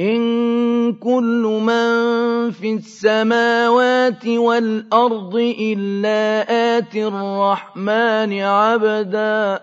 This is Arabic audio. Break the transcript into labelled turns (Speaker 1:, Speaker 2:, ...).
Speaker 1: إِن كُلُّ مَن فِي السَّمَاوَاتِ وَالْأَرْضِ إِلَّا آتِي الرَّحْمَٰنِ عَبْدًا